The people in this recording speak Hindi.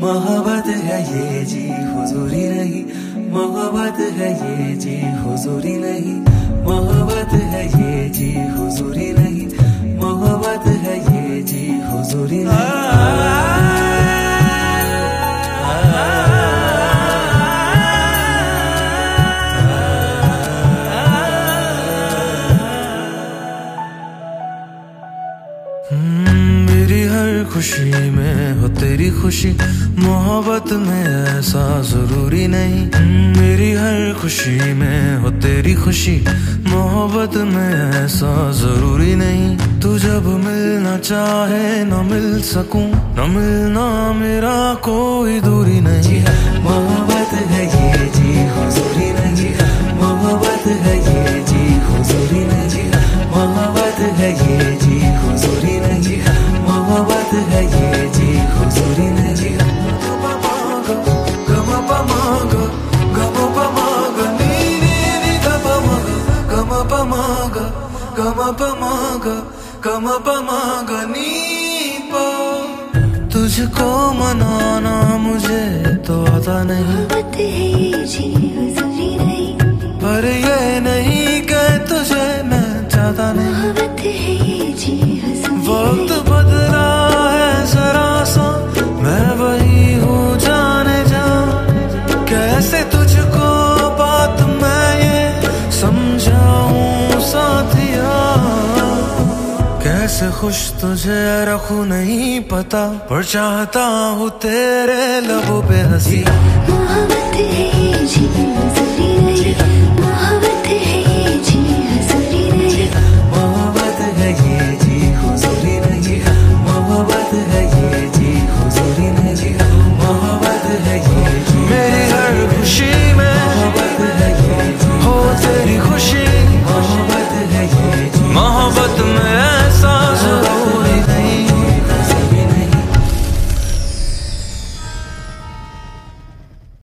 मोहब्बत है ये जी, हुजूरी नहीं। मोहब्बत है ये जी, हुजूरी नहीं। मोहब्बत है ये जी, हुजूरी नहीं। मोहब्बत है ये जी, हुजूरी नहीं। हर खुशी में हो तेरी खुशी। मोहब्बत में ऐसा ज़रूरी नहीं। मेरी हर खुशी में हो तेरी खुशी। मोहब्बत में ऐसा ज़रूरी नहीं। तू जब मिलना चाहे न मिल सकूँ। न मिलना मेरा कोई दूरी नहीं। मोहब्बत है ये, जी हुजूरी नहीं। मोहब्बत है ये, जी हुजूरी नहीं। मोहब्बत है ये मोहब्बत है ये जी हुजूरी नहीं। तुझको मनाना मुझे तो आता नहीं। जी पर ये नहीं कि तुझे मैं चाहता नहीं। जी वक्त कैसे तुझको बात मैं ये समझाऊं साथिया। कैसे खुश तुझे रखू नहीं पता पर चाहता हूँ तेरे लबों पे हँसी। मोहब्बत है जी नहीं। मोहब्बत है ये जी।